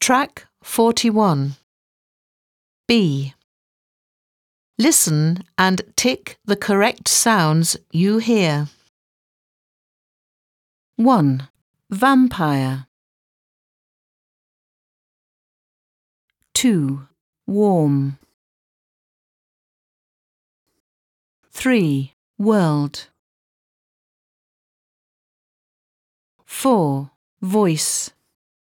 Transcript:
Track 41. B. Listen and tick the correct sounds you hear. 1. Vampire. 2. Warm. 3. World. 4. Voice.